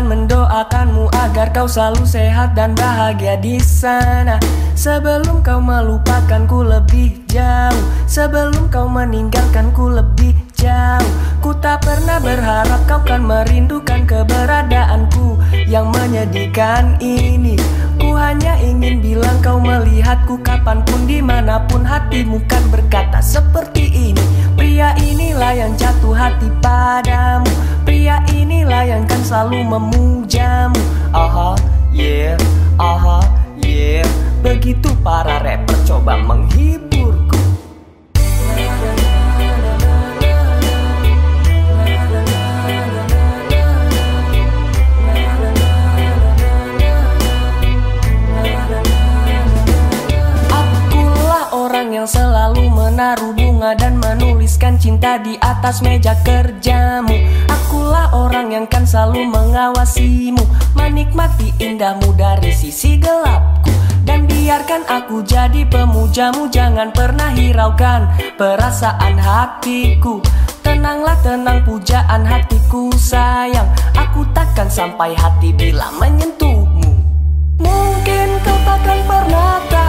akan mendoakanmu agar kau selalu sehat dan bahagia di sana. Sebelum kau melupakanku lebih jauh, sebelum kau meninggalkanku lebih jauh. Ku tak pernah berharap kau kan merindukan keberadaanku yang menyedihkan ini. Ku hanya ingin bilang kau melihatku kapan pun di mana pun hatimu kan berkata seperti ini. Pria inilah yang jatuh hati padamu. Pria inilah yang kan selalu memujamu. Aha, yeah, aha, yeah. Begitu para rapper coba menghiburku. Selalu menaruh bunga dan menuliskan cinta di atas meja kerjamu. Akulah orang yang kan selalu mengawasimu. Menikmati indahmu dari sisi gelapku. Dan biarkan aku jadi pemujamu Jangan pernah hiraukan perasaan hatiku. Tenanglah tenang pujaan hatiku sayang. Aku takkan sampai hati bila menyentuhmu. Mungkin kau takkan pernah tahu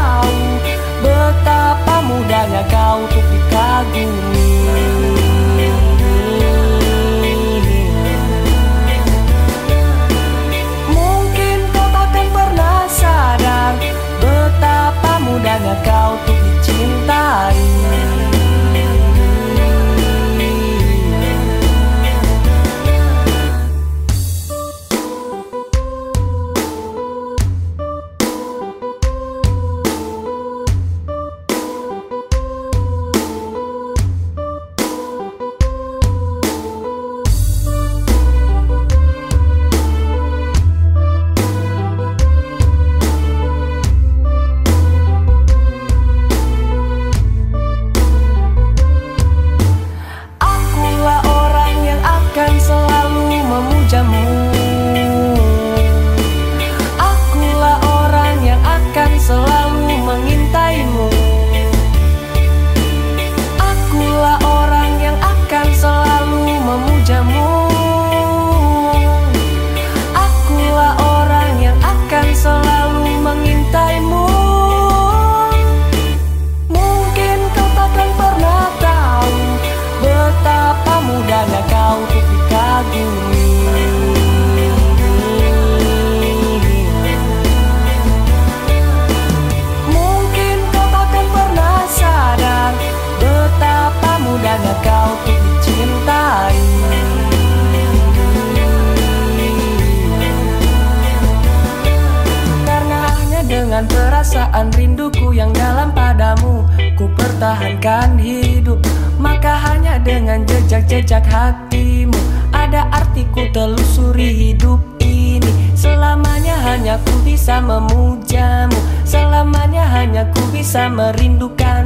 perasaan rinduku yang dalam padamu. Ku pertahankan hidup Maka hanya dengan jejak-jejak hatimu. Ada artiku telusuri hidup ini. Selamanya hanya ku bisa memujamu. Selamanya hanya ku bisa merindukan